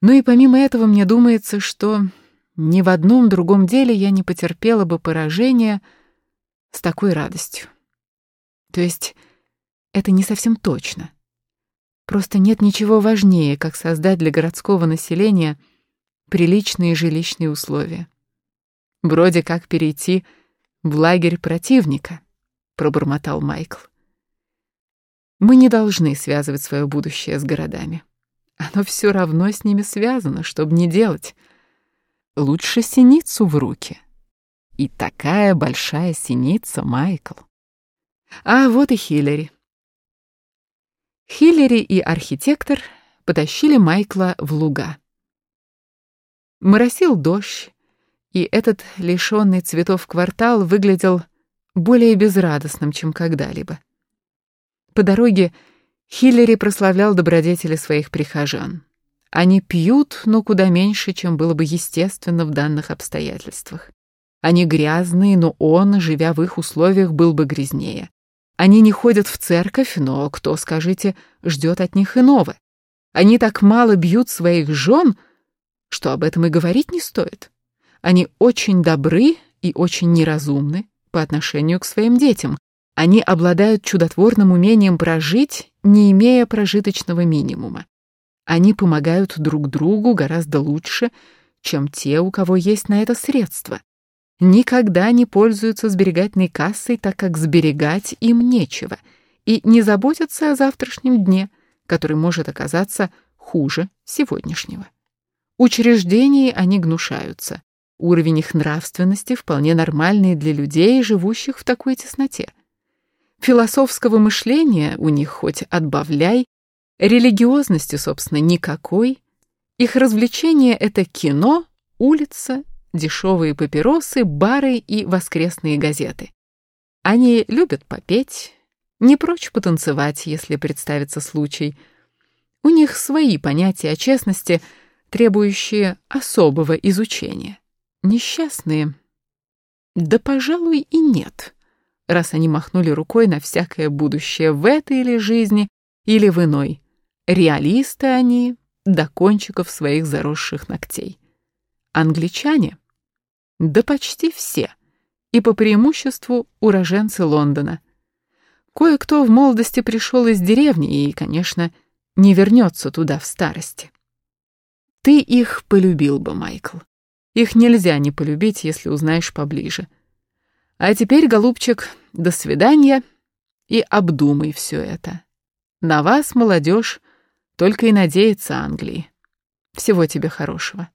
Ну и помимо этого мне думается, что ни в одном другом деле я не потерпела бы поражения с такой радостью. То есть это не совсем точно. Просто нет ничего важнее, как создать для городского населения приличные жилищные условия. Вроде как перейти в лагерь противника, пробормотал Майкл. Мы не должны связывать свое будущее с городами. Оно все равно с ними связано, чтобы не делать. Лучше синицу в руки. И такая большая синица, Майкл. А вот и Хиллери. Хиллери и архитектор потащили Майкла в луга. Моросил дождь, и этот лишенный цветов квартал выглядел более безрадостным, чем когда-либо. По дороге Хиллери прославлял добродетели своих прихожан. Они пьют, но куда меньше, чем было бы естественно в данных обстоятельствах. Они грязные, но он, живя в их условиях, был бы грязнее. Они не ходят в церковь, но кто, скажите, ждет от них иного? Они так мало бьют своих жен, что об этом и говорить не стоит. Они очень добры и очень неразумны по отношению к своим детям. Они обладают чудотворным умением прожить, не имея прожиточного минимума. Они помогают друг другу гораздо лучше, чем те, у кого есть на это средства никогда не пользуются сберегательной кассой, так как сберегать им нечего, и не заботятся о завтрашнем дне, который может оказаться хуже сегодняшнего. Учреждений они гнушаются. Уровень их нравственности вполне нормальный для людей, живущих в такой тесноте. Философского мышления у них хоть отбавляй, религиозности, собственно, никакой. Их развлечение — это кино, улица дешевые папиросы, бары и воскресные газеты. Они любят попеть, не прочь потанцевать, если представится случай. У них свои понятия о честности, требующие особого изучения. Несчастные? Да, пожалуй, и нет, раз они махнули рукой на всякое будущее в этой или жизни, или в иной. Реалисты они до кончиков своих заросших ногтей. Англичане? Да почти все. И по преимуществу уроженцы Лондона. Кое-кто в молодости пришел из деревни и, конечно, не вернется туда в старости. Ты их полюбил бы, Майкл. Их нельзя не полюбить, если узнаешь поближе. А теперь, голубчик, до свидания и обдумай все это. На вас, молодежь, только и надеется Англии. Всего тебе хорошего.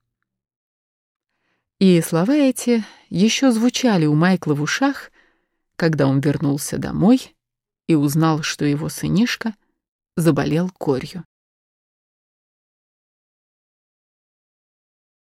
И слова эти еще звучали у Майкла в ушах, когда он вернулся домой и узнал, что его сынишка заболел корью.